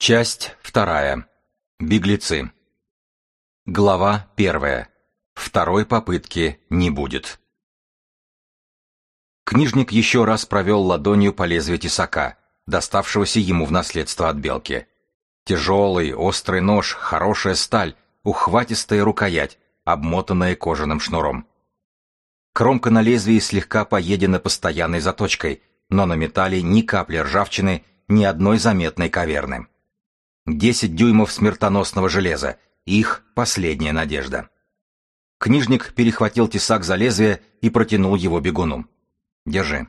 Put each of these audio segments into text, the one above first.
Часть вторая. Беглецы. Глава первая. Второй попытки не будет. Книжник еще раз провел ладонью по лезвию тесака, доставшегося ему в наследство от белки. Тяжелый, острый нож, хорошая сталь, ухватистая рукоять, обмотанная кожаным шнуром. Кромка на лезвии слегка поедена постоянной заточкой, но на металле ни капли ржавчины, ни одной заметной каверны. Десять дюймов смертоносного железа, их последняя надежда. Книжник перехватил тесак за лезвие и протянул его бегуну. «Держи».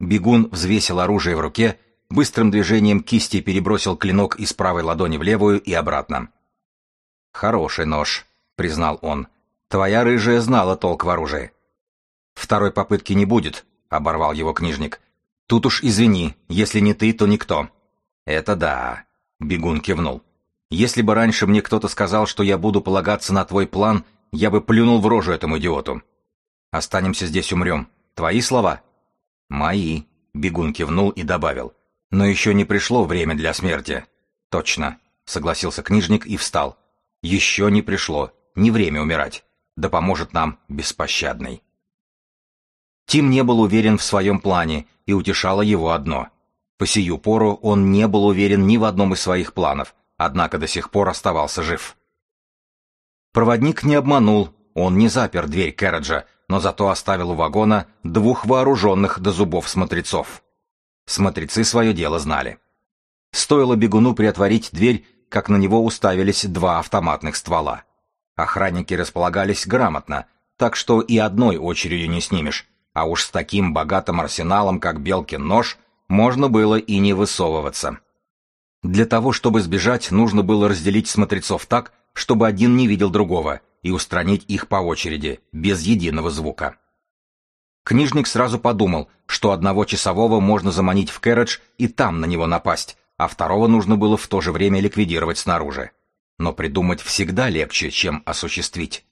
Бегун взвесил оружие в руке, быстрым движением кисти перебросил клинок из правой ладони в левую и обратно. «Хороший нож», — признал он. «Твоя рыжая знала толк в оружии». «Второй попытки не будет», — оборвал его книжник. «Тут уж извини, если не ты, то никто». «Это да», — Бегун кивнул. «Если бы раньше мне кто-то сказал, что я буду полагаться на твой план, я бы плюнул в рожу этому идиоту. Останемся здесь умрем. Твои слова?» «Мои», — Бегун кивнул и добавил. «Но еще не пришло время для смерти». «Точно», — согласился книжник и встал. «Еще не пришло. Не время умирать. Да поможет нам беспощадный». Тим не был уверен в своем плане, и утешало его одно. По сию пору он не был уверен ни в одном из своих планов, однако до сих пор оставался жив. Проводник не обманул, он не запер дверь Кэроджа, но зато оставил у вагона двух вооруженных до зубов смотрецов. Смотрецы свое дело знали. Стоило бегуну приотворить дверь, как на него уставились два автоматных ствола. Охранники располагались грамотно, так что и одной очередью не снимешь, а уж с таким богатым арсеналом, как Белкин нож, можно было и не высовываться. Для того, чтобы сбежать, нужно было разделить смотрецов так, чтобы один не видел другого, и устранить их по очереди, без единого звука. Книжник сразу подумал, что одного часового можно заманить в Кэрридж и там на него напасть, а второго нужно было в то же время ликвидировать снаружи. Но придумать всегда легче, чем осуществить.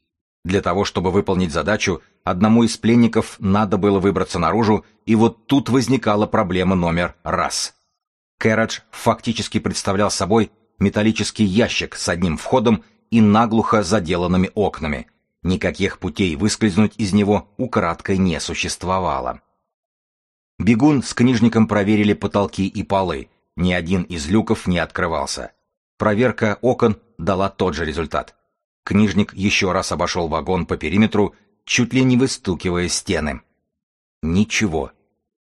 Для того, чтобы выполнить задачу, одному из пленников надо было выбраться наружу, и вот тут возникала проблема номер раз. Кэрадж фактически представлял собой металлический ящик с одним входом и наглухо заделанными окнами. Никаких путей выскользнуть из него украдкой не существовало. Бегун с книжником проверили потолки и полы, ни один из люков не открывался. Проверка окон дала тот же результат. Книжник еще раз обошел вагон по периметру, чуть ли не выстукивая стены. Ничего.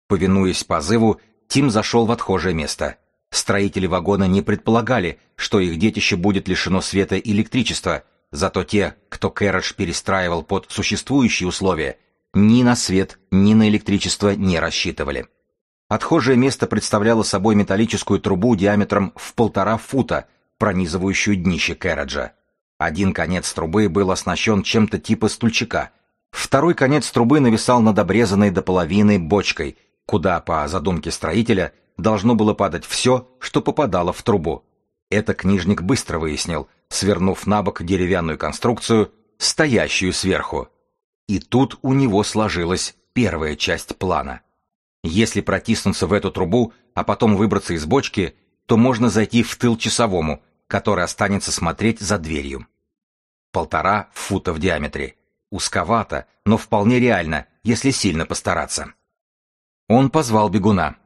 Повинуясь позыву, Тим зашел в отхожее место. Строители вагона не предполагали, что их детище будет лишено света и электричества, зато те, кто Кэрридж перестраивал под существующие условия, ни на свет, ни на электричество не рассчитывали. Отхожее место представляло собой металлическую трубу диаметром в полтора фута, пронизывающую днище Кэрриджа. Один конец трубы был оснащен чем-то типа стульчика. Второй конец трубы нависал над обрезанной до половины бочкой, куда, по задумке строителя, должно было падать все, что попадало в трубу. Это книжник быстро выяснил, свернув на бок деревянную конструкцию, стоящую сверху. И тут у него сложилась первая часть плана. Если протиснуться в эту трубу, а потом выбраться из бочки, то можно зайти в тыл часовому, который останется смотреть за дверью. Полтора фута в диаметре. Узковато, но вполне реально, если сильно постараться. Он позвал бегуна.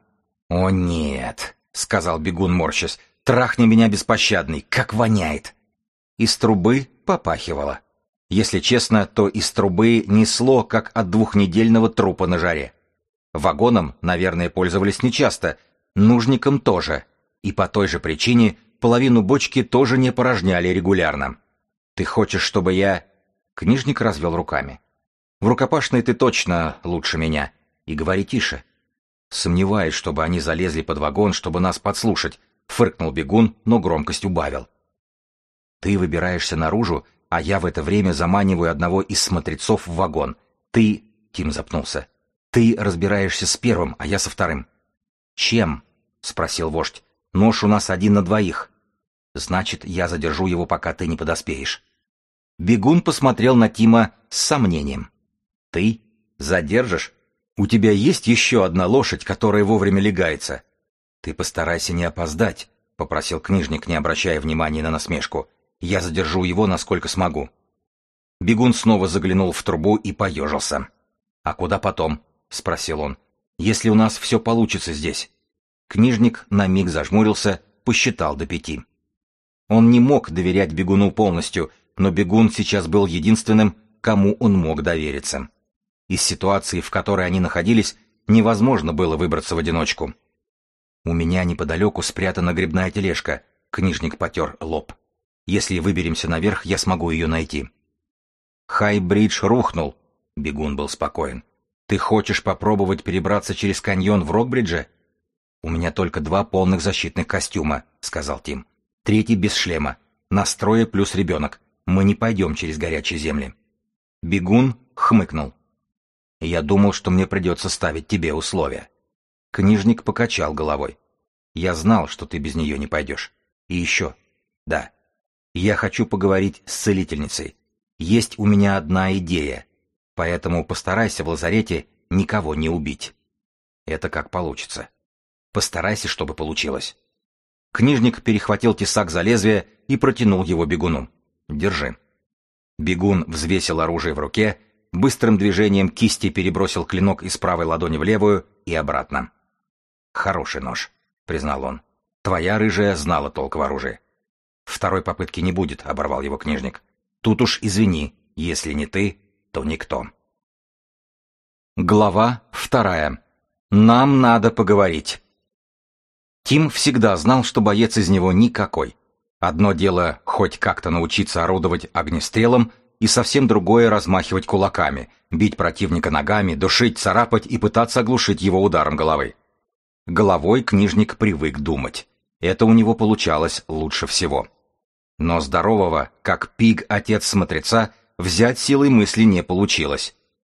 «О нет», — сказал бегун морщась, — «трахни меня беспощадный, как воняет». Из трубы попахивало. Если честно, то из трубы несло, как от двухнедельного трупа на жаре. Вагоном, наверное, пользовались нечасто, нужником тоже. И по той же причине половину бочки тоже не порожняли регулярно. Ты хочешь, чтобы я...» Книжник развел руками. «В рукопашной ты точно лучше меня. И говори тише». Сомневаюсь, чтобы они залезли под вагон, чтобы нас подслушать. Фыркнул бегун, но громкость убавил. Ты выбираешься наружу, а я в это время заманиваю одного из смотрецов в вагон. Ты... Тим запнулся. Ты разбираешься с первым, а я со вторым. Чем? Спросил вождь. Нож у нас один на двоих. Значит, я задержу его, пока ты не подоспеешь. Бегун посмотрел на Тима с сомнением. Ты задержишь? У тебя есть еще одна лошадь, которая вовремя легается. Ты постарайся не опоздать. — попросил книжник, не обращая внимания на насмешку. «Я задержу его, насколько смогу». Бегун снова заглянул в трубу и поежился. «А куда потом?» — спросил он. «Если у нас все получится здесь». Книжник на миг зажмурился, посчитал до пяти. Он не мог доверять бегуну полностью, но бегун сейчас был единственным, кому он мог довериться. Из ситуации, в которой они находились, невозможно было выбраться в одиночку. «У меня неподалеку спрятана грибная тележка», — книжник потер лоб. «Если выберемся наверх, я смогу ее найти». Хай-бридж рухнул. Бегун был спокоен. «Ты хочешь попробовать перебраться через каньон в Рокбридже?» «У меня только два полных защитных костюма», — сказал Тим. «Третий без шлема. Настрое плюс ребенок. Мы не пойдем через горячие земли». Бегун хмыкнул. «Я думал, что мне придется ставить тебе условия». Книжник покачал головой. «Я знал, что ты без нее не пойдешь. И еще. Да. Я хочу поговорить с целительницей. Есть у меня одна идея. Поэтому постарайся в лазарете никого не убить. Это как получится. Постарайся, чтобы получилось». Книжник перехватил тесак за лезвие и протянул его бегуну. «Держи». Бегун взвесил оружие в руке, быстрым движением кисти перебросил клинок из правой ладони в левую и обратно. «Хороший нож», — признал он. «Твоя рыжая знала толк в оружии». «Второй попытки не будет», — оборвал его книжник. «Тут уж извини, если не ты, то никто». Глава вторая. Нам надо поговорить. Тим всегда знал, что боец из него никакой. Одно дело хоть как-то научиться орудовать огнестрелом, и совсем другое размахивать кулаками, бить противника ногами, душить, царапать и пытаться оглушить его ударом головы. Головой книжник привык думать. Это у него получалось лучше всего. Но здорового, как пиг отец смотреца, взять силой мысли не получилось.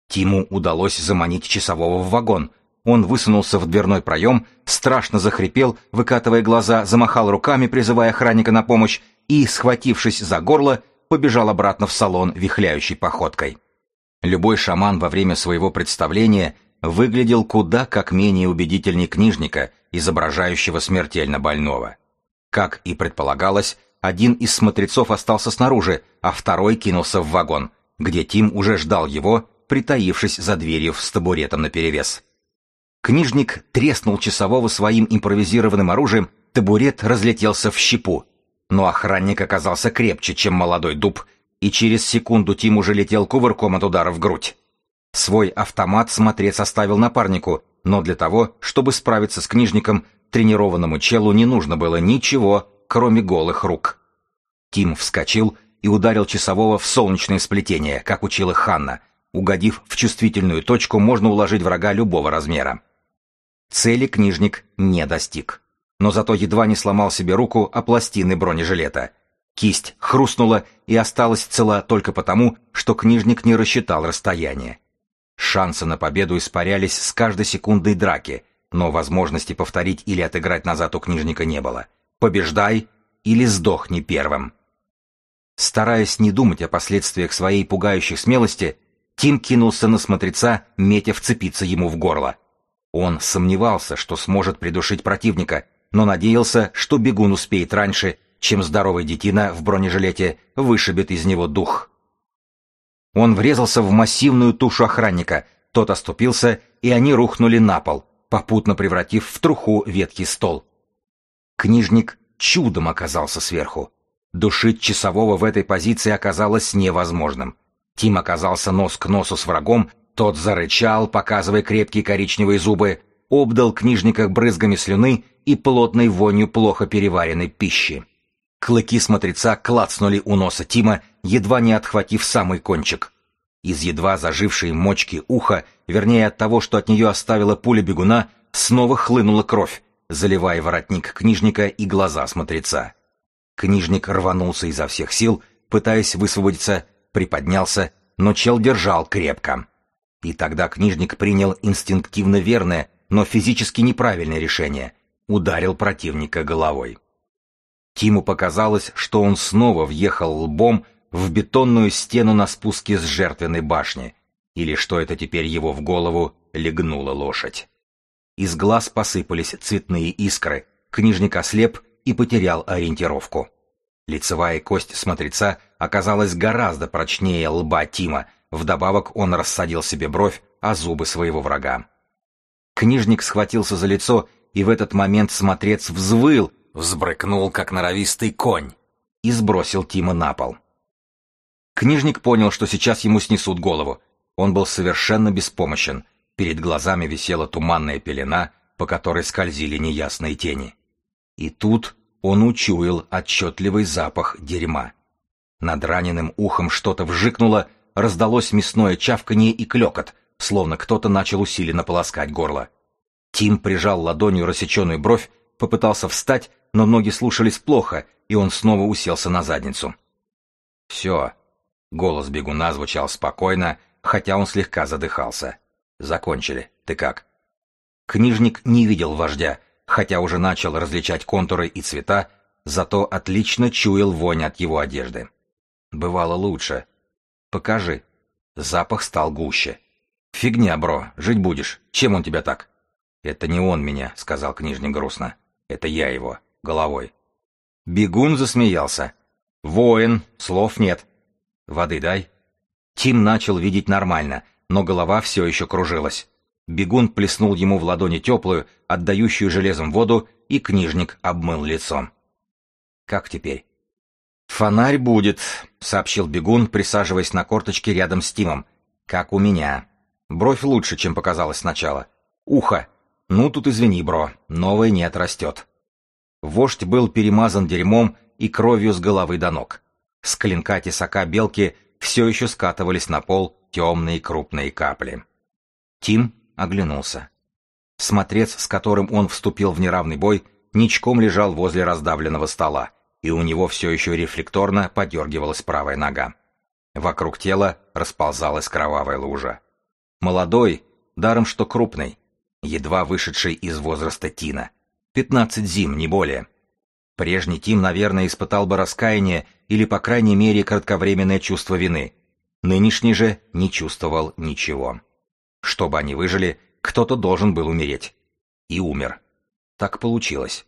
Тиму удалось заманить часового в вагон. Он высунулся в дверной проем, страшно захрипел, выкатывая глаза, замахал руками, призывая охранника на помощь, и, схватившись за горло, побежал обратно в салон вихляющей походкой. Любой шаман во время своего представления выглядел куда как менее убедительней книжника, изображающего смертельно больного. Как и предполагалось, один из смотрецов остался снаружи, а второй кинулся в вагон, где Тим уже ждал его, притаившись за дверью с табуретом наперевес. Книжник треснул часового своим импровизированным оружием, табурет разлетелся в щепу. Но охранник оказался крепче, чем молодой дуб, и через секунду Тим уже летел кувырком от удара в грудь. Свой автомат смотрец оставил напарнику, но для того, чтобы справиться с книжником, тренированному челу не нужно было ничего, кроме голых рук. Тим вскочил и ударил часового в солнечное сплетение, как учила Ханна. Угодив в чувствительную точку, можно уложить врага любого размера. Цели книжник не достиг. Но зато едва не сломал себе руку о пластины бронежилета. Кисть хрустнула и осталась цела только потому, что книжник не рассчитал расстояние. Шансы на победу испарялись с каждой секундой драки, но возможности повторить или отыграть назад у книжника не было. Побеждай или сдохни первым. Стараясь не думать о последствиях своей пугающей смелости, Тим кинулся на смотреца, метя вцепиться ему в горло. Он сомневался, что сможет придушить противника, но надеялся, что бегун успеет раньше, чем здоровый детина в бронежилете вышибет из него дух. Он врезался в массивную тушу охранника, тот оступился, и они рухнули на пол, попутно превратив в труху ветхий стол. Книжник чудом оказался сверху. Душить часового в этой позиции оказалось невозможным. Тим оказался нос к носу с врагом, тот зарычал, показывая крепкие коричневые зубы, обдал книжника брызгами слюны и плотной вонью плохо переваренной пищи. Клыки смотреца клацнули у носа Тима, едва не отхватив самый кончик. Из едва зажившей мочки уха, вернее от того, что от нее оставила пуля бегуна, снова хлынула кровь, заливая воротник книжника и глаза смотреца. Книжник рванулся изо всех сил, пытаясь высвободиться, приподнялся, но чел держал крепко. И тогда книжник принял инстинктивно верное, но физически неправильное решение — ударил противника головой. Тиму показалось, что он снова въехал лбом в бетонную стену на спуске с жертвенной башни, или что это теперь его в голову легнула лошадь. Из глаз посыпались цветные искры, книжник ослеп и потерял ориентировку. Лицевая кость смотреца оказалась гораздо прочнее лба Тима, вдобавок он рассадил себе бровь о зубы своего врага. Книжник схватился за лицо, и в этот момент смотрец взвыл, взбрыкнул, как норовистый конь, и сбросил Тима на пол. Книжник понял, что сейчас ему снесут голову. Он был совершенно беспомощен. Перед глазами висела туманная пелена, по которой скользили неясные тени. И тут он учуял отчетливый запах дерьма. Над раненым ухом что-то вжикнуло, раздалось мясное чавканье и клекот, словно кто-то начал усиленно полоскать горло. Тим прижал ладонью рассеченную бровь, попытался встать, но ноги слушались плохо, и он снова уселся на задницу. «Все». Голос бегуна звучал спокойно, хотя он слегка задыхался. «Закончили. Ты как?» Книжник не видел вождя, хотя уже начал различать контуры и цвета, зато отлично чуял вонь от его одежды. Бывало лучше. Покажи. Запах стал гуще. Фигня, бро, жить будешь. Чем он тебя так? Это не он меня, сказал книжник грустно. Это я его, головой. Бегун засмеялся. Воин, слов нет. Воды дай. Тим начал видеть нормально, но голова все еще кружилась. Бегун плеснул ему в ладони теплую, отдающую железом воду, и книжник обмыл лицом. «Как теперь?» «Фонарь будет», — сообщил бегун, присаживаясь на корточке рядом с Тимом. «Как у меня. Бровь лучше, чем показалось сначала. Ухо. Ну, тут извини, бро, новое не отрастет». Вождь был перемазан дерьмом и кровью с головы до ног. С клинка тесака белки все еще скатывались на пол темные крупные капли. Тим оглянулся. Смотрец, с которым он вступил в неравный бой, ничком лежал возле раздавленного стола, и у него все еще рефлекторно подергивалась правая нога. Вокруг тела расползалась кровавая лужа. Молодой, даром что крупный, едва вышедший из возраста Тина. Пятнадцать зим, не более. Прежний Тим, наверное, испытал бы раскаяние или, по крайней мере, кратковременное чувство вины. Нынешний же не чувствовал ничего. Чтобы они выжили, кто-то должен был умереть. И умер. Так получилось.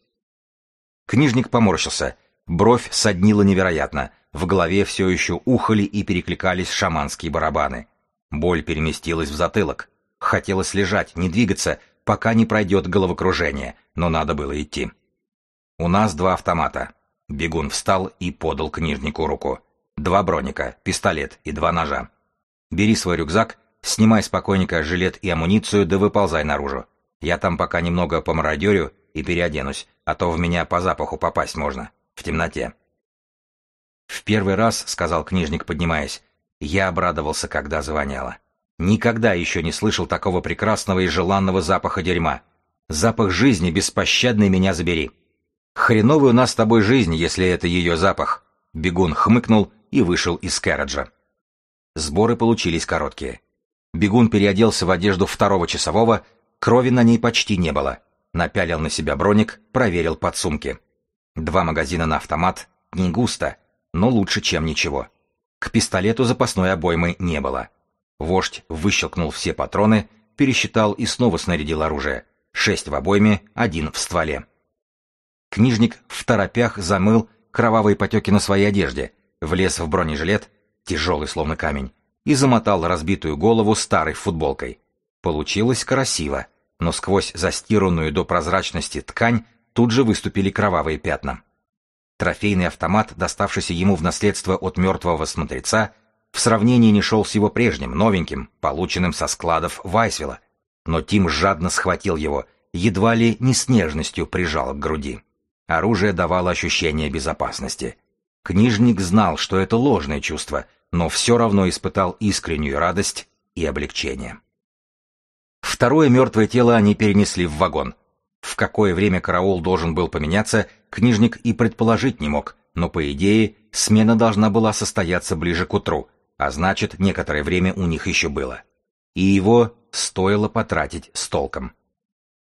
Книжник поморщился. Бровь соднила невероятно. В голове все еще ухали и перекликались шаманские барабаны. Боль переместилась в затылок. Хотелось лежать, не двигаться, пока не пройдет головокружение, но надо было идти. «У нас два автомата». Бегун встал и подал книжнику руку. «Два броника, пистолет и два ножа. Бери свой рюкзак Снимай спокойненько жилет и амуницию, да выползай наружу. Я там пока немного помародерю и переоденусь, а то в меня по запаху попасть можно. В темноте. В первый раз, сказал книжник, поднимаясь, я обрадовался, когда звоняло. Никогда еще не слышал такого прекрасного и желанного запаха дерьма. Запах жизни беспощадный меня забери. Хреновая у нас с тобой жизнь, если это ее запах. Бегун хмыкнул и вышел из Кэроджа. Сборы получились короткие. Бегун переоделся в одежду второго часового, крови на ней почти не было. Напялил на себя броник, проверил подсумки. Два магазина на автомат, не густо, но лучше, чем ничего. К пистолету запасной обоймы не было. Вождь выщелкнул все патроны, пересчитал и снова снарядил оружие. Шесть в обойме, один в стволе. Книжник в торопях замыл кровавые потеки на своей одежде, влез в бронежилет, тяжелый словно камень, и замотал разбитую голову старой футболкой. Получилось красиво, но сквозь застиранную до прозрачности ткань тут же выступили кровавые пятна. Трофейный автомат, доставшийся ему в наследство от мертвого смотреца, в сравнении не шел с его прежним, новеньким, полученным со складов Вайсвилла. Но Тим жадно схватил его, едва ли не с нежностью прижал к груди. Оружие давало ощущение безопасности. Книжник знал, что это ложное чувство — но все равно испытал искреннюю радость и облегчение. Второе мертвое тело они перенесли в вагон. В какое время караул должен был поменяться, книжник и предположить не мог, но, по идее, смена должна была состояться ближе к утру, а значит, некоторое время у них еще было. И его стоило потратить с толком.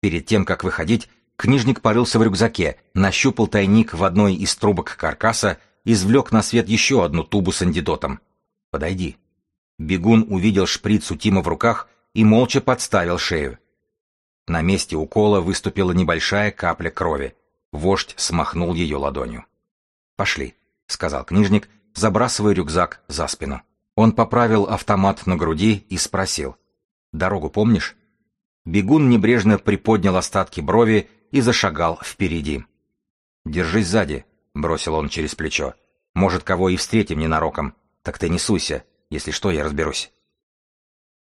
Перед тем, как выходить, книжник порылся в рюкзаке, нащупал тайник в одной из трубок каркаса, извлек на свет еще одну тубу с антидотом. Подойди. Бегун увидел шприц у Тима в руках и молча подставил шею. На месте укола выступила небольшая капля крови. Вождь смахнул ее ладонью. «Пошли», — сказал книжник, забрасывая рюкзак за спину. Он поправил автомат на груди и спросил. «Дорогу помнишь?» Бегун небрежно приподнял остатки брови и зашагал впереди. «Держись сзади», — бросил он через плечо. «Может, кого и встретим ненароком. Так ты не суйся. Если что, я разберусь».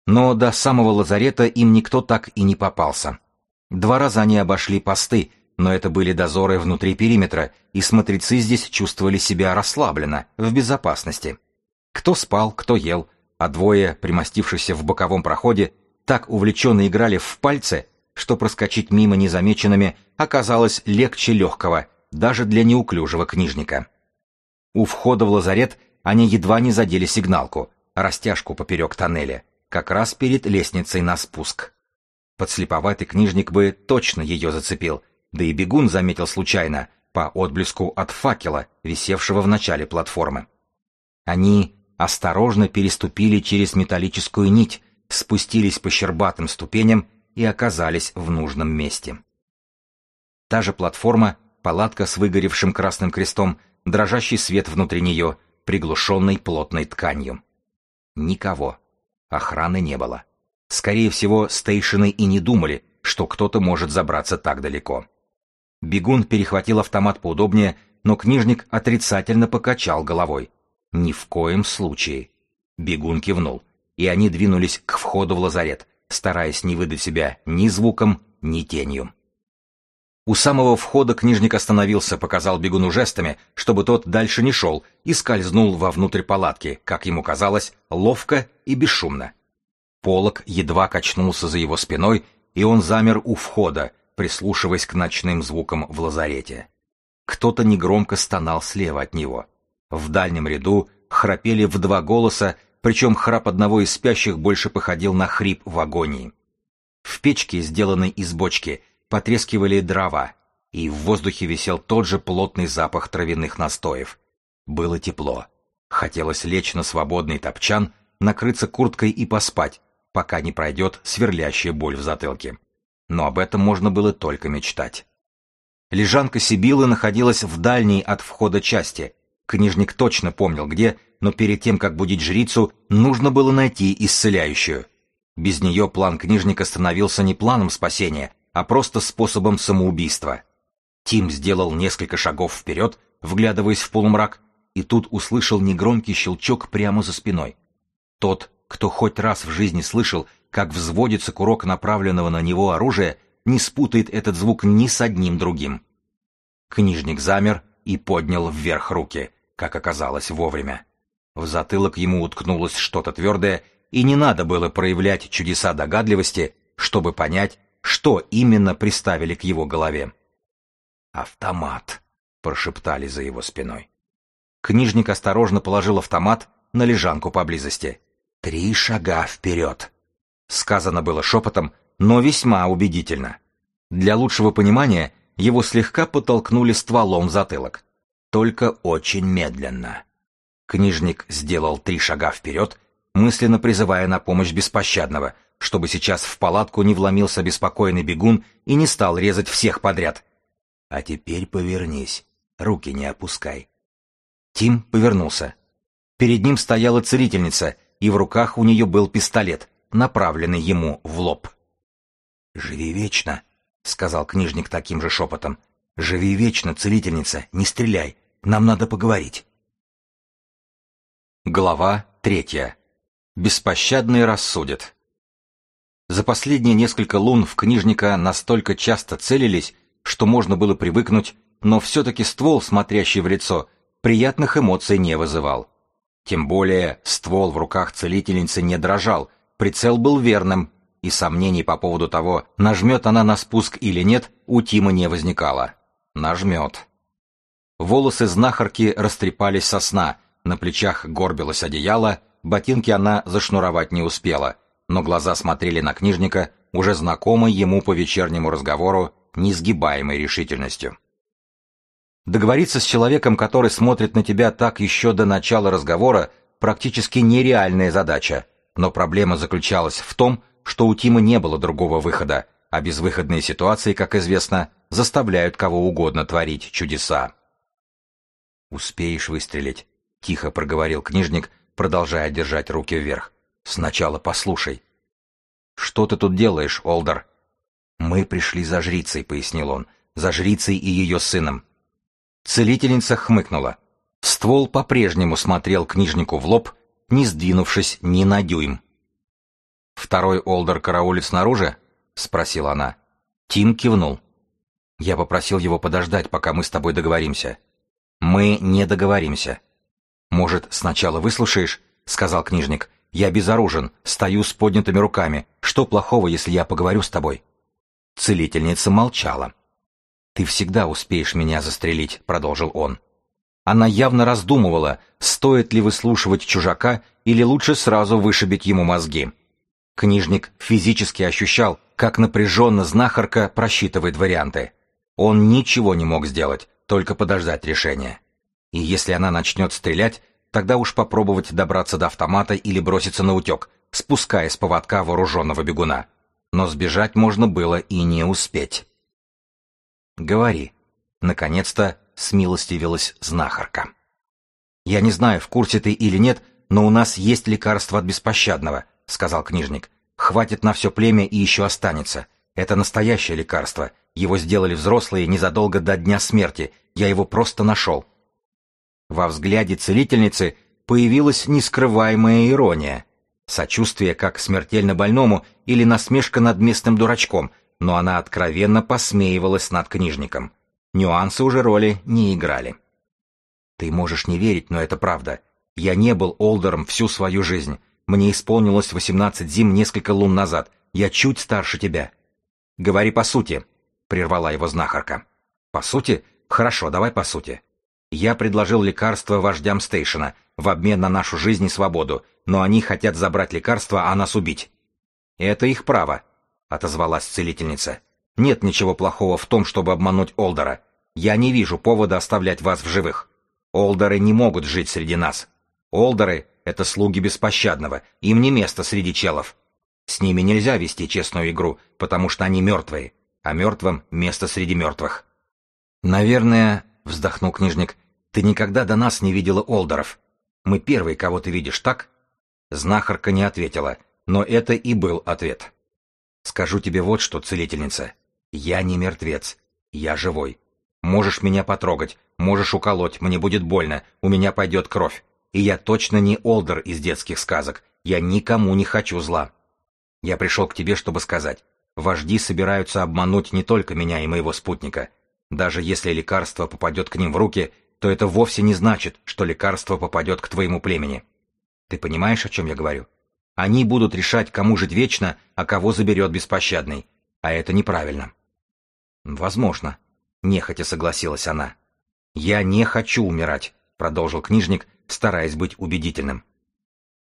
Но до самого лазарета им никто так и не попался. Два раза они обошли посты, но это были дозоры внутри периметра, и смотрецы здесь чувствовали себя расслабленно, в безопасности. Кто спал, кто ел, а двое, примостившихся в боковом проходе, так увлеченно играли в пальцы, что проскочить мимо незамеченными оказалось легче легкого, даже для неуклюжего книжника. У входа в лазарет они едва не задели сигналку, растяжку поперек тоннеля, как раз перед лестницей на спуск. Подслеповатый книжник бы точно ее зацепил, да и бегун заметил случайно, по отблеску от факела, висевшего в начале платформы. Они осторожно переступили через металлическую нить, спустились по щербатым ступеням и оказались в нужном месте. Та же платформа, палатка с выгоревшим красным крестом, дрожащий свет внутри нее, приглушенный плотной тканью. Никого. Охраны не было. Скорее всего, стейшины и не думали, что кто-то может забраться так далеко. Бегун перехватил автомат поудобнее, но книжник отрицательно покачал головой. Ни в коем случае. Бегун кивнул, и они двинулись к входу в лазарет, стараясь не выдать себя ни звуком, ни тенью. У самого входа книжник остановился, показал бегуну жестами, чтобы тот дальше не шел, и скользнул вовнутрь палатки, как ему казалось, ловко и бесшумно. Полок едва качнулся за его спиной, и он замер у входа, прислушиваясь к ночным звукам в лазарете. Кто-то негромко стонал слева от него. В дальнем ряду храпели в два голоса, причем храп одного из спящих больше походил на хрип в агонии. В печке, сделанной из бочки, потрескивали дрова, и в воздухе висел тот же плотный запах травяных настоев. Было тепло. Хотелось лечь на свободный топчан, накрыться курткой и поспать, пока не пройдет сверлящая боль в затылке но об этом можно было только мечтать. Лежанка Сибилы находилась в дальней от входа части. Книжник точно помнил где, но перед тем, как будить жрицу, нужно было найти исцеляющую. Без нее план книжника становился не планом спасения, а просто способом самоубийства. Тим сделал несколько шагов вперед, вглядываясь в полумрак, и тут услышал негромкий щелчок прямо за спиной. Тот, кто хоть раз в жизни слышал, как взводится курок направленного на него оружия, не спутает этот звук ни с одним другим. Книжник замер и поднял вверх руки, как оказалось вовремя. В затылок ему уткнулось что-то твердое, и не надо было проявлять чудеса догадливости, чтобы понять, что именно приставили к его голове. «Автомат», — прошептали за его спиной. Книжник осторожно положил автомат на лежанку поблизости. «Три шага вперед!» Сказано было шепотом, но весьма убедительно. Для лучшего понимания его слегка подтолкнули стволом в затылок. Только очень медленно. Книжник сделал три шага вперед, мысленно призывая на помощь беспощадного, чтобы сейчас в палатку не вломился беспокойный бегун и не стал резать всех подряд. «А теперь повернись, руки не опускай». Тим повернулся. Перед ним стояла целительница, и в руках у нее был пистолет, направленный ему в лоб. «Живи вечно», — сказал книжник таким же шепотом. «Живи вечно, целительница, не стреляй, нам надо поговорить». Глава третья. Беспощадный рассудит. За последние несколько лун в книжника настолько часто целились, что можно было привыкнуть, но все-таки ствол, смотрящий в лицо, приятных эмоций не вызывал. Тем более ствол в руках целительницы не дрожал, Прицел был верным, и сомнений по поводу того, нажмет она на спуск или нет, у Тима не возникало. Нажмет. Волосы знахарки растрепались со сна, на плечах горбилось одеяло, ботинки она зашнуровать не успела, но глаза смотрели на книжника, уже знакомый ему по вечернему разговору, несгибаемой решительностью. Договориться с человеком, который смотрит на тебя так еще до начала разговора, практически нереальная задача, но проблема заключалась в том, что у Тима не было другого выхода, а безвыходные ситуации, как известно, заставляют кого угодно творить чудеса. «Успеешь выстрелить», — тихо проговорил книжник, продолжая держать руки вверх. «Сначала послушай». «Что ты тут делаешь, Олдер?» «Мы пришли за жрицей», — пояснил он, — «за жрицей и ее сыном». Целительница хмыкнула. Ствол по-прежнему смотрел книжнику в лоб, не сдвинувшись ни на дюйм. «Второй Олдер караулит снаружи?» — спросила она. Тим кивнул. «Я попросил его подождать, пока мы с тобой договоримся. Мы не договоримся. Может, сначала выслушаешь? сказал книжник. Я безоружен, стою с поднятыми руками. Что плохого, если я поговорю с тобой? Целительница молчала. Ты всегда успеешь меня застрелить, продолжил он. Она явно раздумывала, стоит ли выслушивать чужака или лучше сразу вышибить ему мозги. Книжник физически ощущал, как напряженно знахарка просчитывает варианты. Он ничего не мог сделать, только подождать решения. И если она начнет стрелять, тогда уж попробовать добраться до автомата или броситься на утек, спуская с поводка вооруженного бегуна. Но сбежать можно было и не успеть. «Говори». Наконец-то смилостивилась знахарка. «Я не знаю, в курсе ты или нет, но у нас есть лекарство от беспощадного», — сказал книжник. «Хватит на все племя и еще останется. Это настоящее лекарство. Его сделали взрослые незадолго до дня смерти. Я его просто нашел. Во взгляде целительницы появилась нескрываемая ирония. Сочувствие как смертельно больному или насмешка над местным дурачком, но она откровенно посмеивалась над книжником. Нюансы уже роли не играли. Ты можешь не верить, но это правда. Я не был Олдером всю свою жизнь. Мне исполнилось восемнадцать зим несколько лун назад. Я чуть старше тебя. Говори по сути, прервала его знахарка. По сути? Хорошо, давай по сути. Я предложил лекарство вождям Стейшена в обмен на нашу жизнь и свободу, но они хотят забрать лекарство, а нас убить. Это их право, отозвалась целительница. Нет ничего плохого в том, чтобы обмануть Олдера. Я не вижу повода оставлять вас в живых. Олдеры не могут жить среди нас. Олдеры — это слуги беспощадного, им не место среди челов. С ними нельзя вести честную игру, потому что они мертвые, а мертвым место среди мертвых. «Наверное, — вздохнул книжник, — ты никогда до нас не видела Олдеров. Мы первые, кого ты видишь, так?» Знахарка не ответила, но это и был ответ. «Скажу тебе вот что, целительница. Я не мертвец. Я живой. Можешь меня потрогать, можешь уколоть, мне будет больно, у меня пойдет кровь. И я точно не Олдер из детских сказок. Я никому не хочу зла. Я пришел к тебе, чтобы сказать, вожди собираются обмануть не только меня и моего спутника. Даже если лекарство попадет к ним в руки, то это вовсе не значит, что лекарство попадет к твоему племени. Ты понимаешь, о чем я говорю? Они будут решать, кому жить вечно, а кого заберет беспощадный. А это неправильно. Возможно. Нехотя согласилась она. Я не хочу умирать, продолжил книжник, стараясь быть убедительным.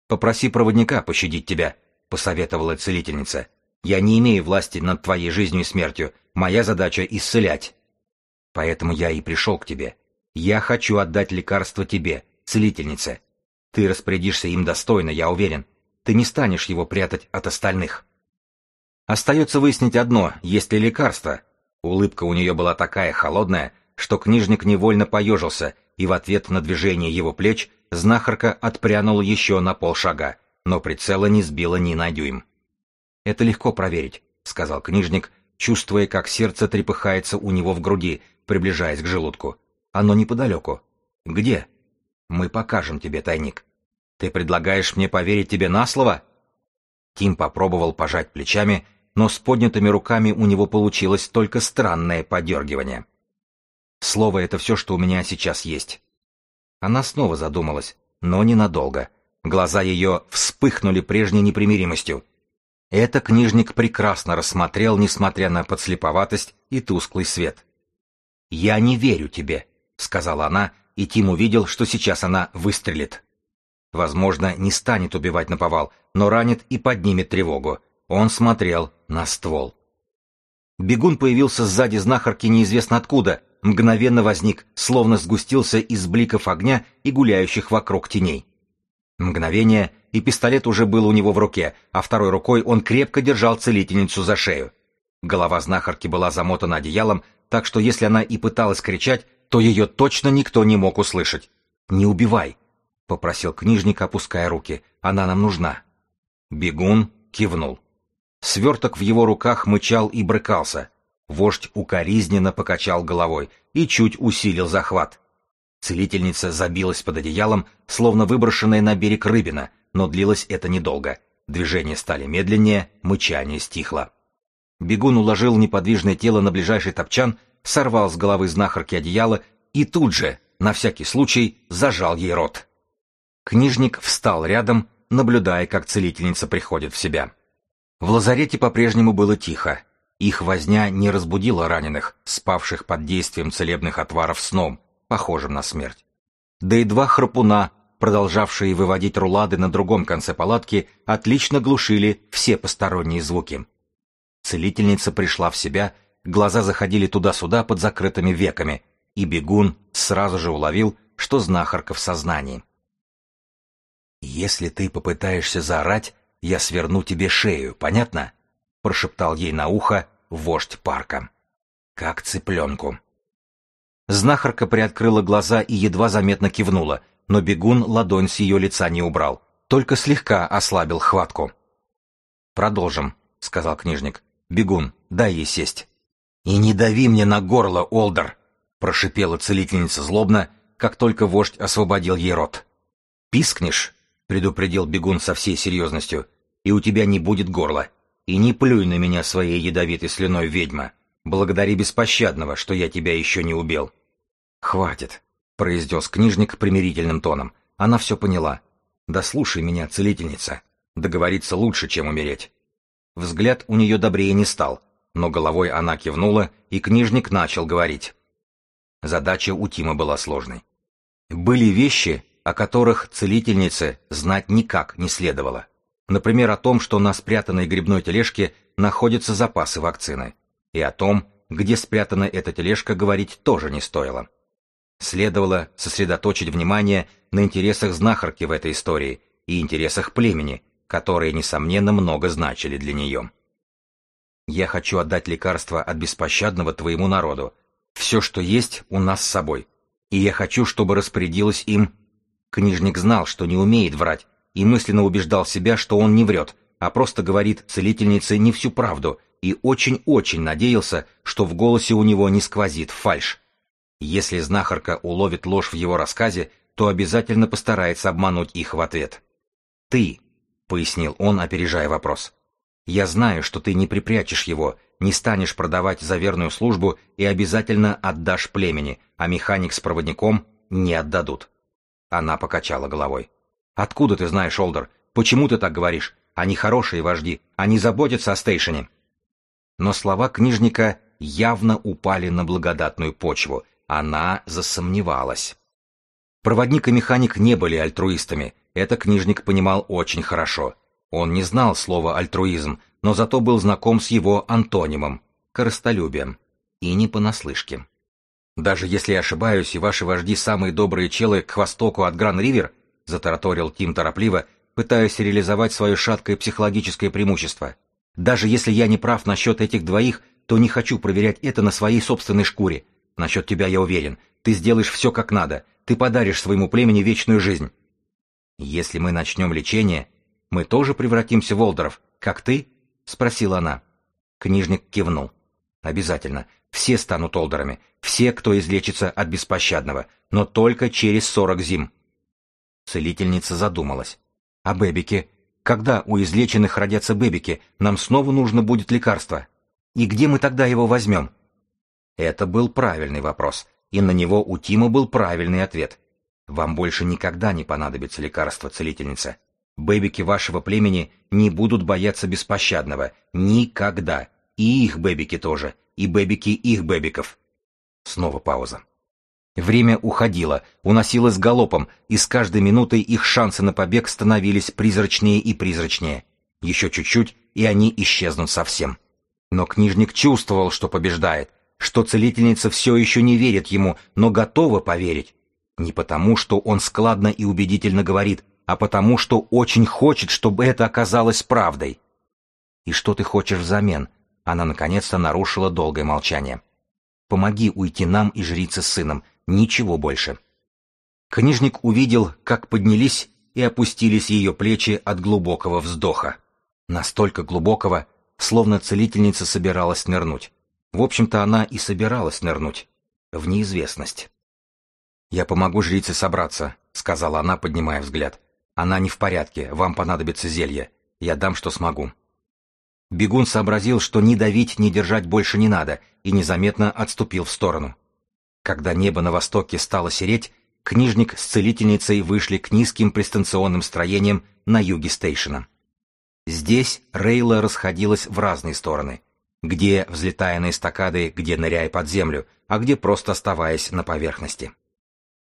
Попроси проводника пощадить тебя, посоветовала целительница. «Я не имею власти над твоей жизнью и смертью. Моя задача — исцелять. Поэтому я и пришел к тебе. Я хочу отдать лекарство тебе, целительнице. Ты распорядишься им достойно, я уверен. Ты не станешь его прятать от остальных». Остается выяснить одно, есть ли лекарство. Улыбка у нее была такая холодная, что книжник невольно поежился, и в ответ на движение его плеч знахарка отпрянула еще на полшага, но прицела не сбила ни на дюйм. «Это легко проверить», — сказал книжник, чувствуя, как сердце трепыхается у него в груди, приближаясь к желудку. «Оно неподалеку». «Где?» «Мы покажем тебе тайник». «Ты предлагаешь мне поверить тебе на слово?» Тим попробовал пожать плечами, но с поднятыми руками у него получилось только странное подергивание. «Слово — это все, что у меня сейчас есть». Она снова задумалась, но ненадолго — Глаза ее вспыхнули прежней непримиримостью. Это книжник прекрасно рассмотрел, несмотря на подслеповатость и тусклый свет. «Я не верю тебе», — сказала она, и Тим увидел, что сейчас она выстрелит. Возможно, не станет убивать наповал, но ранит и поднимет тревогу. Он смотрел на ствол. Бегун появился сзади знахарки неизвестно откуда, мгновенно возник, словно сгустился из бликов огня и гуляющих вокруг теней. Мгновение, и пистолет уже был у него в руке, а второй рукой он крепко держал целительницу за шею. Голова знахарки была замотана одеялом, так что если она и пыталась кричать, то ее точно никто не мог услышать. «Не убивай!» — попросил книжник, опуская руки. «Она нам нужна». Бегун кивнул. Сверток в его руках мычал и брыкался. Вождь укоризненно покачал головой и чуть усилил захват. Целительница забилась под одеялом, словно выброшенная на берег рыбина, но длилось это недолго. Движения стали медленнее, мычание стихло. Бегун уложил неподвижное тело на ближайший топчан, сорвал с головы знахарки одеяло и тут же, на всякий случай, зажал ей рот. Книжник встал рядом, наблюдая, как целительница приходит в себя. В лазарете по-прежнему было тихо. Их возня не разбудила раненых, спавших под действием целебных отваров сном, похожим на смерть. Да и два храпуна, продолжавшие выводить рулады на другом конце палатки, отлично глушили все посторонние звуки. Целительница пришла в себя, глаза заходили туда-сюда под закрытыми веками, и бегун сразу же уловил, что знахарка в сознании. «Если ты попытаешься заорать, я сверну тебе шею, понятно?» — прошептал ей на ухо вождь парка. «Как цыпленку». Знахарка приоткрыла глаза и едва заметно кивнула, но бегун ладонь с ее лица не убрал, только слегка ослабил хватку. «Продолжим», — сказал книжник. «Бегун, дай ей сесть». «И не дави мне на горло, Олдер!» — прошипела целительница злобно, как только вождь освободил ей рот. «Пискнешь?» — предупредил бегун со всей серьезностью. «И у тебя не будет горла. И не плюй на меня своей ядовитой слюной, ведьма. Благодари беспощадного, что я тебя еще не убил». «Хватит», — произнес книжник примирительным тоном. Она все поняла. «Да слушай меня, целительница. Договориться лучше, чем умереть». Взгляд у нее добрее не стал, но головой она кивнула, и книжник начал говорить. Задача у Тима была сложной. Были вещи, о которых целительнице знать никак не следовало. Например, о том, что на спрятанной грибной тележке находятся запасы вакцины. И о том, где спрятана эта тележка, говорить тоже не стоило. Следовало сосредоточить внимание на интересах знахарки в этой истории и интересах племени, которые, несомненно, много значили для нее. «Я хочу отдать лекарство от беспощадного твоему народу. Все, что есть, у нас с собой. И я хочу, чтобы распорядилась им...» Книжник знал, что не умеет врать, и мысленно убеждал себя, что он не врет, а просто говорит целительнице не всю правду, и очень-очень надеялся, что в голосе у него не сквозит фальшь. Если знахарка уловит ложь в его рассказе, то обязательно постарается обмануть их в ответ. «Ты», — пояснил он, опережая вопрос. «Я знаю, что ты не припрячешь его, не станешь продавать за верную службу и обязательно отдашь племени, а механик с проводником не отдадут». Она покачала головой. «Откуда ты знаешь, Олдер? Почему ты так говоришь? Они хорошие вожди, они заботятся о стейшене». Но слова книжника явно упали на благодатную почву. Она засомневалась. Проводник и механик не были альтруистами, это книжник понимал очень хорошо. Он не знал слова «альтруизм», но зато был знаком с его антонимом — корыстолюбием. И не понаслышке. «Даже если я ошибаюсь, и ваши вожди самые добрые челы к востоку от Гран-Ривер», — затараторил Тим торопливо, пытаясь реализовать свое шаткое психологическое преимущество. «Даже если я не прав насчет этих двоих, то не хочу проверять это на своей собственной шкуре. Насчет тебя я уверен. Ты сделаешь все как надо. Ты подаришь своему племени вечную жизнь. «Если мы начнем лечение, мы тоже превратимся в Олдеров, как ты?» — спросила она. Книжник кивнул. «Обязательно. Все станут Олдерами. Все, кто излечится от беспощадного. Но только через сорок зим». Целительница задумалась. «А бэбики? Когда у излеченных родятся бэбики, нам снова нужно будет лекарство. И где мы тогда его возьмем?» Это был правильный вопрос, и на него у Тима был правильный ответ. Вам больше никогда не понадобится лекарство, целительница. Бэбики вашего племени не будут бояться беспощадного. Никогда. И их бэбики тоже. И бэбики их бэбиков. Снова пауза. Время уходило, уносилось галопом, и с каждой минутой их шансы на побег становились призрачнее и призрачнее. Еще чуть-чуть, и они исчезнут совсем. Но книжник чувствовал, что побеждает, что целительница все еще не верит ему, но готова поверить. Не потому, что он складно и убедительно говорит, а потому, что очень хочет, чтобы это оказалось правдой. «И что ты хочешь взамен?» Она наконец-то нарушила долгое молчание. Помоги уйти нам и жрице с сыном. Ничего больше. Книжник увидел, как поднялись и опустились ее плечи от глубокого вздоха. Настолько глубокого, словно целительница собиралась нырнуть. В общем-то, она и собиралась нырнуть. В неизвестность. «Я помогу жрице собраться», — сказала она, поднимая взгляд. «Она не в порядке, вам понадобится зелье. Я дам, что смогу». Бегун сообразил, что ни давить, ни держать больше не надо, и незаметно отступил в сторону. Когда небо на востоке стало сереть, книжник с целительницей вышли к низким пристанционным строениям на юге стейшена. Здесь Рейла расходилась в разные стороны, где взлетая на эстакады, где ныряя под землю, а где просто оставаясь на поверхности.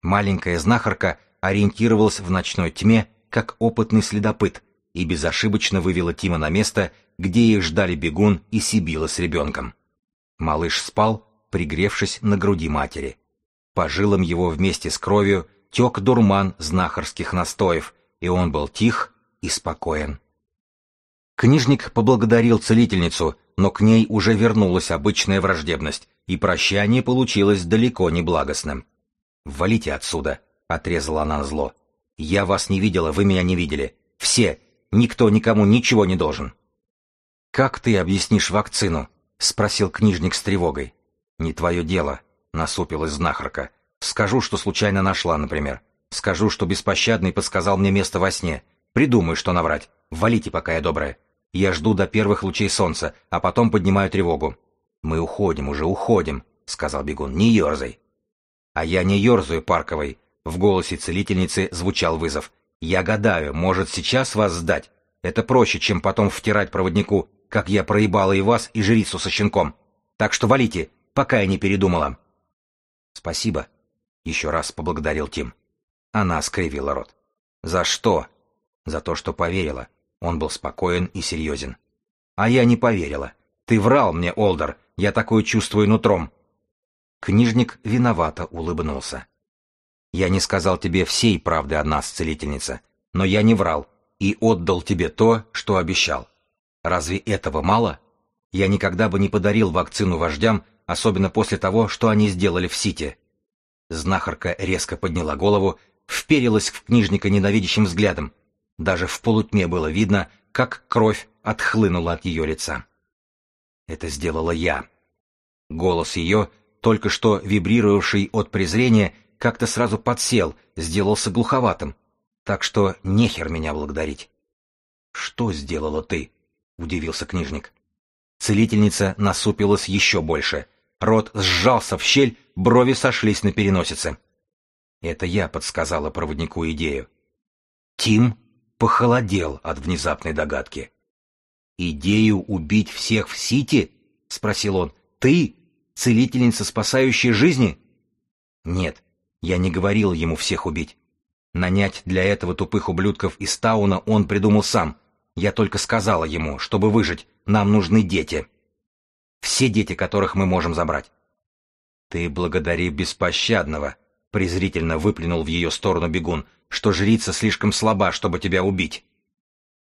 Маленькая знахарка ориентировалась в ночной тьме, как опытный следопыт, и безошибочно вывела Тима на место, где их ждали бегун и Сибила с ребенком. Малыш спал, пригревшись на груди матери. По жилам его вместе с кровью тек дурман знахарских настоев, и он был тих и спокоен. Книжник поблагодарил целительницу, но к ней уже вернулась обычная враждебность, и прощание получилось далеко не благостным. «Валите отсюда!» — отрезала она зло. «Я вас не видела, вы меня не видели. Все! Никто никому ничего не должен!» «Как ты объяснишь вакцину?» — спросил книжник с тревогой. «Не твое дело», — насупилась знахарка. «Скажу, что случайно нашла, например. Скажу, что беспощадный подсказал мне место во сне. Придумай, что наврать. Валите, пока я добрая. Я жду до первых лучей солнца, а потом поднимаю тревогу. «Мы уходим уже, уходим», — сказал бегун. «Не ерзай». «А я не ерзаю, Парковой», — в голосе целительницы звучал вызов. «Я гадаю, может сейчас вас сдать? Это проще, чем потом втирать проводнику, как я проебала и вас, и жрицу со щенком. Так что валите, пока я не передумала». «Спасибо», — еще раз поблагодарил Тим. Она скривила рот. «За что?» «За то, что поверила. Он был спокоен и серьезен. «А я не поверила. Ты врал мне, Олдер. Я такое чувствую нутром». Книжник виновато улыбнулся. «Я не сказал тебе всей правды о нас, целительница, но я не врал и отдал тебе то, что обещал. Разве этого мало? Я никогда бы не подарил вакцину вождям, особенно после того, что они сделали в Сити». Знахарка резко подняла голову, вперилась в книжника ненавидящим взглядом. Даже в полутьме было видно, как кровь отхлынула от ее лица. Это сделала я. Голос ее, только что вибрировавший от презрения, как-то сразу подсел, сделался глуховатым. Так что нехер меня благодарить. «Что сделала ты?» — удивился книжник. Целительница насупилась еще больше. Рот сжался в щель, брови сошлись на переносице. Это я подсказала проводнику идею. Тим похолодел от внезапной догадки. «Идею убить всех в Сити?» — спросил он. «Ты? Целительница, спасающая жизни?» «Нет, я не говорил ему всех убить. Нанять для этого тупых ублюдков из Тауна он придумал сам. Я только сказала ему, чтобы выжить, нам нужны дети. Все дети, которых мы можем забрать». «Ты благодари беспощадного», — презрительно выплюнул в ее сторону бегун, что жрица слишком слаба, чтобы тебя убить.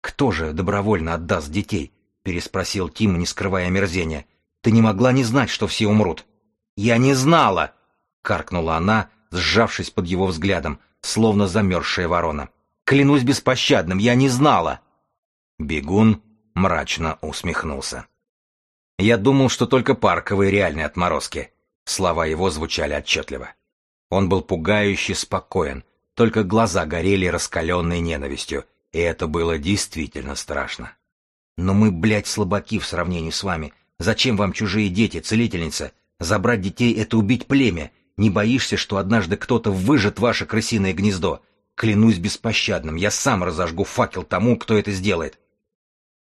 «Кто же добровольно отдаст детей?» — переспросил Тим, не скрывая омерзения. «Ты не могла не знать, что все умрут». «Я не знала!» — каркнула она, сжавшись под его взглядом, словно замерзшая ворона. «Клянусь беспощадным, я не знала!» Бегун мрачно усмехнулся. «Я думал, что только парковые реальные отморозки». Слова его звучали отчетливо. Он был пугающе спокоен, только глаза горели раскаленной ненавистью, и это было действительно страшно. Но мы, блядь, слабаки в сравнении с вами. Зачем вам чужие дети, целительница? Забрать детей — это убить племя. Не боишься, что однажды кто-то выжжет ваше крысиное гнездо? Клянусь беспощадным, я сам разожгу факел тому, кто это сделает.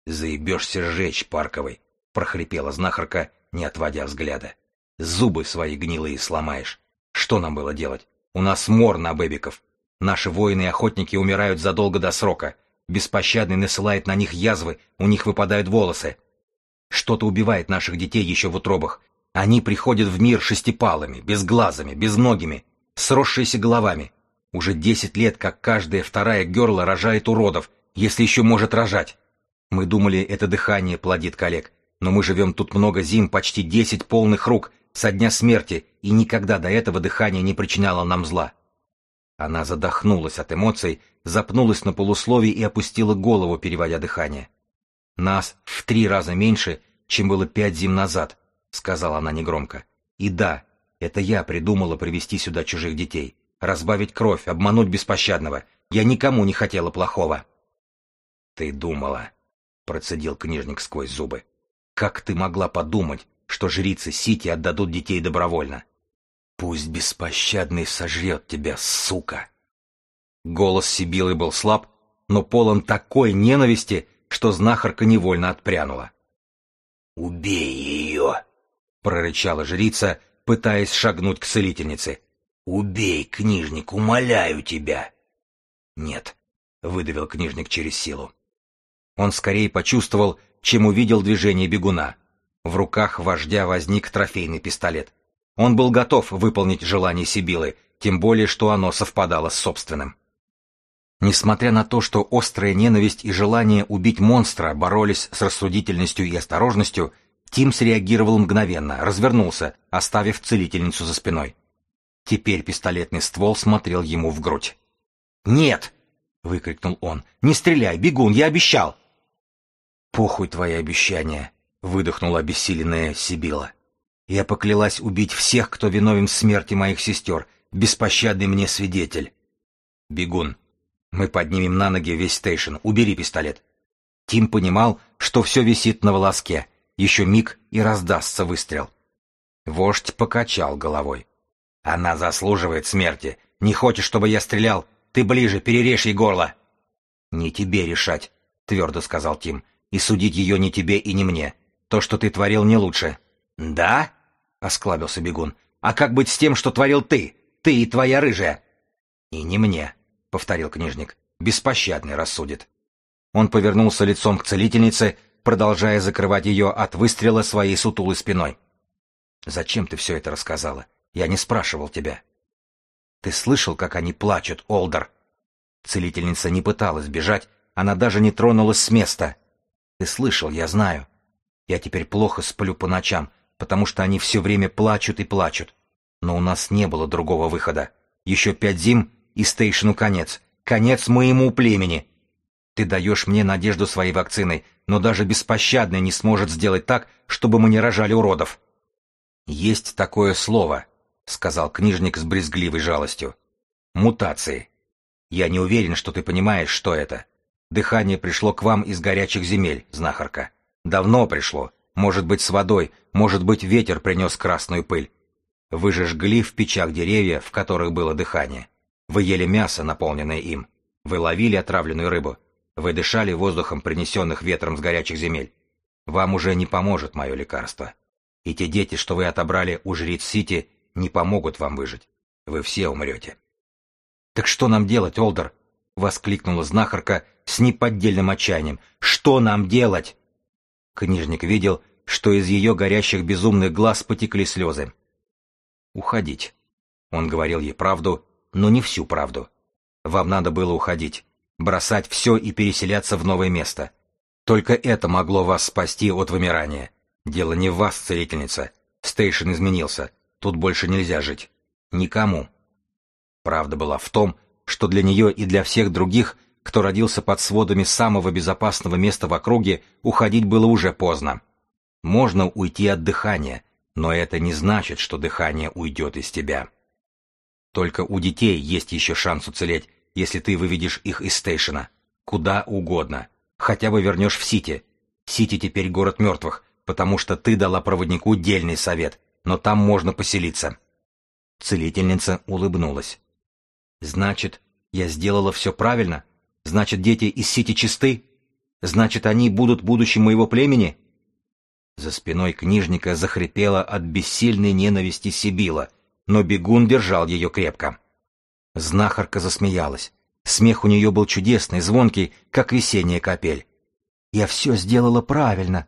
Заебешься сжечь, Парковой, — прохрипела знахарка, не отводя взгляда. Зубы свои гнилые сломаешь. Что нам было делать? У нас мор на бэбиков. Наши воины и охотники умирают задолго до срока. Беспощадный насылает на них язвы, у них выпадают волосы. Что-то убивает наших детей еще в утробах. Они приходят в мир шестипалыми, безглазыми, безногими, сросшиеся головами. Уже десять лет, как каждая вторая герла рожает уродов, если еще может рожать. Мы думали, это дыхание плодит коллег, но мы живем тут много зим, почти десять полных рук, со дня смерти, и никогда до этого дыхание не причиняло нам зла. Она задохнулась от эмоций, запнулась на полусловии и опустила голову, переводя дыхание. «Нас в три раза меньше, чем было пять зим назад», — сказала она негромко. «И да, это я придумала привести сюда чужих детей, разбавить кровь, обмануть беспощадного. Я никому не хотела плохого». «Ты думала», — процедил книжник сквозь зубы. «Как ты могла подумать, что жрицы Сити отдадут детей добровольно?» «Пусть беспощадный сожрет тебя, сука!» Голос Сибилы был слаб, но полон такой ненависти, что знахарка невольно отпрянула. «Убей ее!» — прорычала жрица, пытаясь шагнуть к целительнице. «Убей, книжник, умоляю тебя!» «Нет», — выдавил книжник через силу. Он скорее почувствовал, чем увидел движение бегуна. В руках вождя возник трофейный пистолет. Он был готов выполнить желание Сибилы, тем более, что оно совпадало с собственным. Несмотря на то, что острая ненависть и желание убить монстра боролись с рассудительностью и осторожностью, Тим среагировал мгновенно, развернулся, оставив целительницу за спиной. Теперь пистолетный ствол смотрел ему в грудь. «Нет!» — выкрикнул он. «Не стреляй, бегун, я обещал!» «Похуй твои обещания!» — выдохнула обессиленная Сибила. «Я поклялась убить всех, кто виновен в смерти моих сестер, беспощадный мне свидетель!» «Бегун, мы поднимем на ноги весь стейшн, убери пистолет!» Тим понимал, что все висит на волоске. Еще миг и раздастся выстрел. Вождь покачал головой. «Она заслуживает смерти. Не хочешь, чтобы я стрелял? Ты ближе, перережь ей горло!» «Не тебе решать», — твердо сказал Тим и судить ее не тебе и не мне. То, что ты творил, не лучше». «Да?» — осклабился бегун. «А как быть с тем, что творил ты? Ты и твоя рыжая?» «И не мне», — повторил книжник. «Беспощадный рассудит». Он повернулся лицом к целительнице, продолжая закрывать ее от выстрела своей сутулой спиной. «Зачем ты все это рассказала? Я не спрашивал тебя». «Ты слышал, как они плачут, Олдер?» Целительница не пыталась бежать, она даже не тронулась с места — ты слышал, я знаю. Я теперь плохо сплю по ночам, потому что они все время плачут и плачут. Но у нас не было другого выхода. Еще пять зим и стейшну конец. Конец моему племени. Ты даешь мне надежду своей вакциной, но даже беспощадный не сможет сделать так, чтобы мы не рожали уродов. Есть такое слово, сказал книжник с брезгливой жалостью. Мутации. Я не уверен, что ты понимаешь, что это. Дыхание пришло к вам из горячих земель, знахарка. Давно пришло. Может быть, с водой, может быть, ветер принес красную пыль. Вы же жгли в печах деревья, в которых было дыхание. Вы ели мясо, наполненное им. Вы ловили отравленную рыбу. Вы дышали воздухом, принесенных ветром с горячих земель. Вам уже не поможет мое лекарство. И те дети, что вы отобрали у жриц-сити, не помогут вам выжить. Вы все умрете. «Так что нам делать, Олдер?» — воскликнула знахарка, с неподдельным отчаянием. «Что нам делать?» Книжник видел, что из ее горящих безумных глаз потекли слезы. «Уходить». Он говорил ей правду, но не всю правду. «Вам надо было уходить, бросать все и переселяться в новое место. Только это могло вас спасти от вымирания. Дело не в вас, целительница. Стейшн изменился. Тут больше нельзя жить. Никому». Правда была в том, что для нее и для всех других кто родился под сводами самого безопасного места в округе, уходить было уже поздно. Можно уйти от дыхания, но это не значит, что дыхание уйдет из тебя. Только у детей есть еще шанс уцелеть, если ты выведешь их из стейшена. Куда угодно. Хотя бы вернешь в Сити. Сити теперь город мертвых, потому что ты дала проводнику дельный совет, но там можно поселиться. Целительница улыбнулась. «Значит, я сделала все правильно?» Значит, дети из Сити чисты? Значит, они будут будущим моего племени? За спиной книжника захрипела от бессильной ненависти Сибила, но бегун держал ее крепко. Знахарка засмеялась. Смех у нее был чудесный, звонкий, как весенняя капель. «Я все сделала правильно».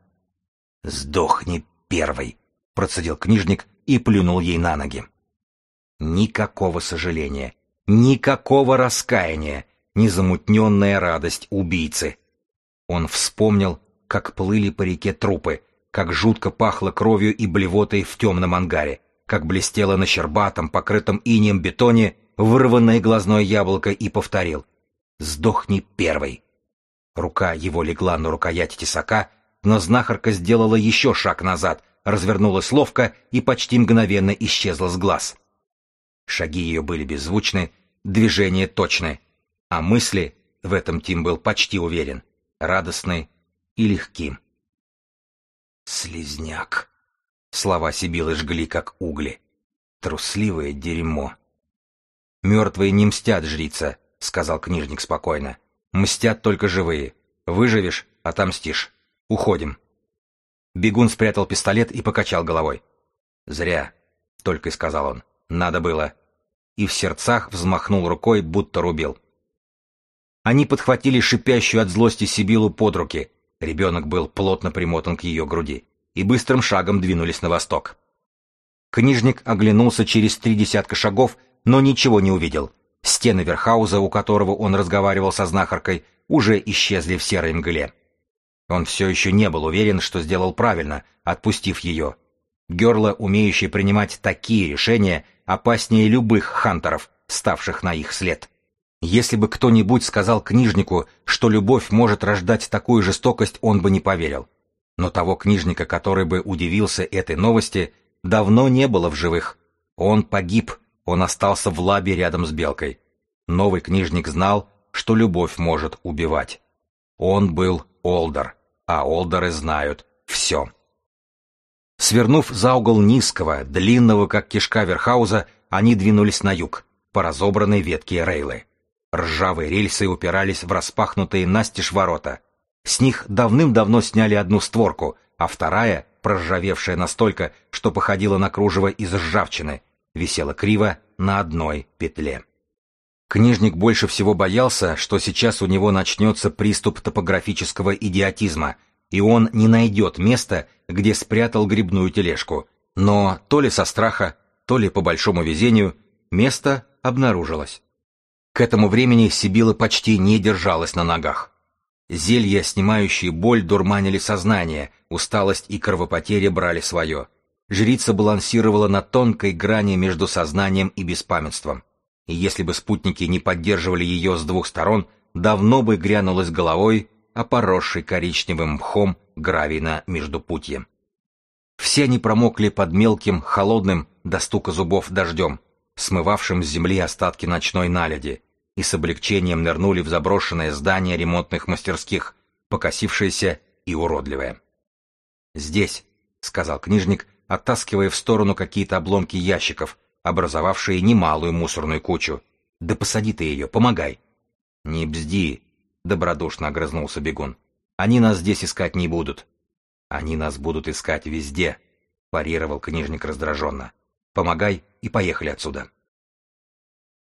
«Сдохни первой», — процедил книжник и плюнул ей на ноги. Никакого сожаления, никакого раскаяния, незамутненная радость убийцы. Он вспомнил, как плыли по реке трупы, как жутко пахло кровью и блевотой в темном ангаре, как блестело на щербатом, покрытом инеем бетоне вырванное глазное яблоко и повторил «Сдохни первый». Рука его легла на рукоять тесака, но знахарка сделала еще шаг назад, развернулась ловко и почти мгновенно исчезла с глаз. Шаги ее были беззвучны, движения точны, а мысли, в этом Тим был почти уверен, радостны и легки. «Слизняк!» Слова Сибилы жгли, как угли. «Трусливое дерьмо!» «Мертвые не мстят, жрица», — сказал книжник спокойно. «Мстят только живые. Выживешь — отомстишь. Уходим». Бегун спрятал пистолет и покачал головой. «Зря», — только и сказал он. «Надо было». И в сердцах взмахнул рукой, будто рубил. Они подхватили шипящую от злости Сибилу под руки. Ребенок был плотно примотан к ее груди. И быстрым шагом двинулись на восток. Книжник оглянулся через три десятка шагов — но ничего не увидел. Стены Верхауза, у которого он разговаривал со знахаркой, уже исчезли в серой мгле. Он все еще не был уверен, что сделал правильно, отпустив ее. Герла, умеющая принимать такие решения, опаснее любых хантеров, ставших на их след. Если бы кто-нибудь сказал книжнику, что любовь может рождать такую жестокость, он бы не поверил. Но того книжника, который бы удивился этой новости, давно не было в живых. Он погиб, он остался в лабе рядом с Белкой. Новый книжник знал, что любовь может убивать. Он был Олдер, а Олдеры знают все. Свернув за угол низкого, длинного, как кишка Верхауза, они двинулись на юг, по разобранной ветке рейлы. Ржавые рельсы упирались в распахнутые настежь ворота. С них давным-давно сняли одну створку, а вторая, проржавевшая настолько, что походила на кружево из ржавчины, висела криво на одной петле. Книжник больше всего боялся, что сейчас у него начнется приступ топографического идиотизма, и он не найдет места, где спрятал грибную тележку. Но то ли со страха, то ли по большому везению, место обнаружилось. К этому времени Сибила почти не держалась на ногах. Зелья, снимающие боль, дурманили сознание, усталость и кровопотери брали свое — жрица балансировала на тонкой грани между сознанием и беспамятством. И если бы спутники не поддерживали ее с двух сторон, давно бы грянулась головой, а коричневым мхом гравий на междупутье. Все они промокли под мелким, холодным, до стука зубов дождем, смывавшим с земли остатки ночной наледи, и с облегчением нырнули в заброшенное здание ремонтных мастерских, покосившееся и уродливое. «Здесь», — сказал книжник, оттаскивая в сторону какие-то обломки ящиков, образовавшие немалую мусорную кучу. «Да посади ты ее, помогай!» «Не бзди!» — добродушно огрызнулся бегун. «Они нас здесь искать не будут». «Они нас будут искать везде», — парировал книжник раздраженно. «Помогай и поехали отсюда».